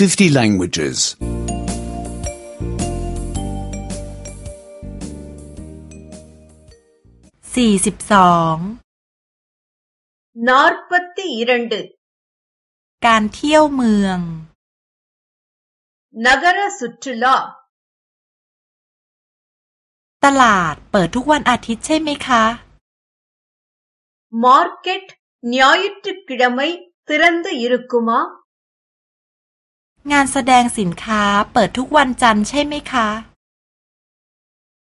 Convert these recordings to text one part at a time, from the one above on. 50 languages. 42 42การเที่ยวเมืองน க ர ச ு ற ் ற ு ல ตลาดเปิดทุกวันอาทิตย์ใช่ไหมคะ Market n y ட ் ஞாயிற்றுக்கிழமை த ி ற u ் த ு இ ர งานแสดงสินค้าเปิดทุกวันจันทร์ใช่ไหมคะ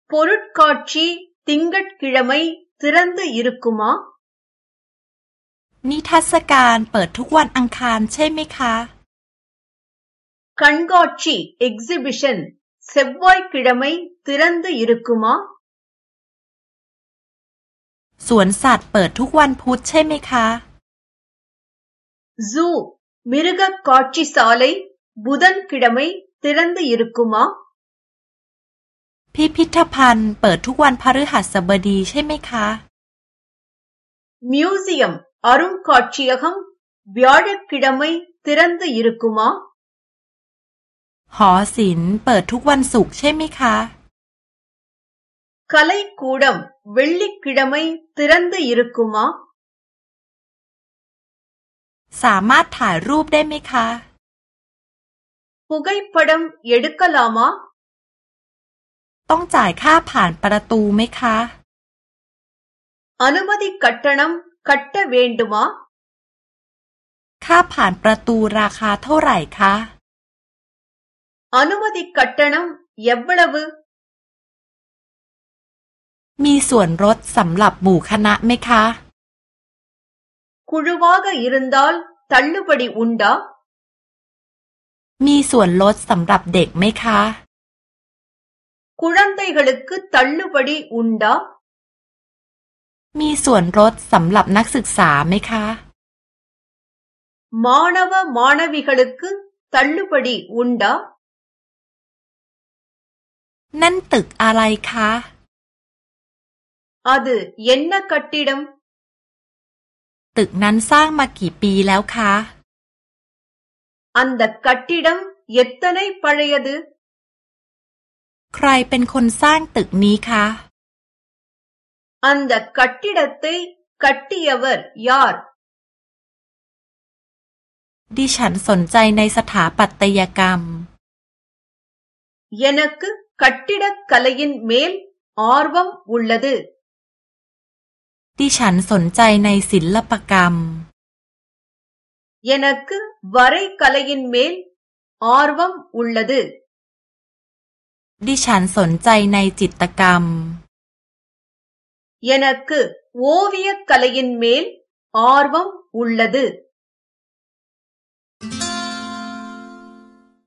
ปูรุตคอร์ชีติงกัดกิรามัยทรันตุยรุกุมานิทัศการเปิดทุกวันอังคารใช่ไหมคะ คันกอร์ชีเอ็กซิบิชันเซบววกิรามัยทรันตุยรุกุมาสวนสัตว์เปิดทุกวันพุธใช่ไหมคะ Zoo มิรุกกคอร์ชีซาเลย புதன்கிழமை திறந்து இருக்குமா พิพิธภัณฑ์เปิดทุกวันพฤหัสบดีใช่ไหมคะมิวเซียมอารุณคอดเชียคมวิอดกิดามัยทิรนตุยรุกุมาหอศิลป์เปิดทุกวันศุกร์ใช่ไหมคะคาลัยคูดัมวิลลิกิดามัยทิรันตุยรุกุมาสามารถถ่ายรูปได้ไหมคะปุกไกปัดมยดกลามาต้องจ่ายค่าผ่านประตูไหมคะอนุมติกัตตนมกัตเตเวนดมาค่าผ่านประตูราคาเท่าไหร่คะอนุมติกัตตนัมยับบลวมีส่วนรถสำหรับหมู่คณะไหมคะคุรุวากะยินดอลตัลลุปดีอุนดามีส่วนลดสำหรับเด็กไหมคะ க ு ழ ัน த ை க ள ு க ் க ுล ள ் ள ு ப ட ி உ ண ் ட มีส่วนลดสำหรับนักศึกษาไหมคะมอนาวมอนาวิกล்กตัลลุு ப ட ி உண்டா นั่นตึกอะไรคะอ அ เย็นนักกัตต ட ดมตึกนั้นสร้างมากี่ปีแล้วคะ அந்த கட்டிடம் எத்தனை பழையது ใครเป็นคนสร้างตึกนี้คะ அந்த கட்டிடத்தை கட்டியவர் யார் ดิฉันสนใจในสถาปัตยกรรม எனக்கு கட்டிடக்கலையின் மேல் ஆர்வம் உள்ளது ดิฉันสนใจในศิลปกรรม எனக்கு வரை கலையின் மேல் ஆர்வம் உள்ளது எனக்கு ஓவியக் கலையின் மேல் ஆர்வம் உள்ளது